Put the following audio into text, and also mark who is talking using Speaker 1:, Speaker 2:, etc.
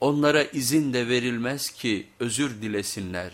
Speaker 1: onlara izin de verilmez ki özür dilesinler.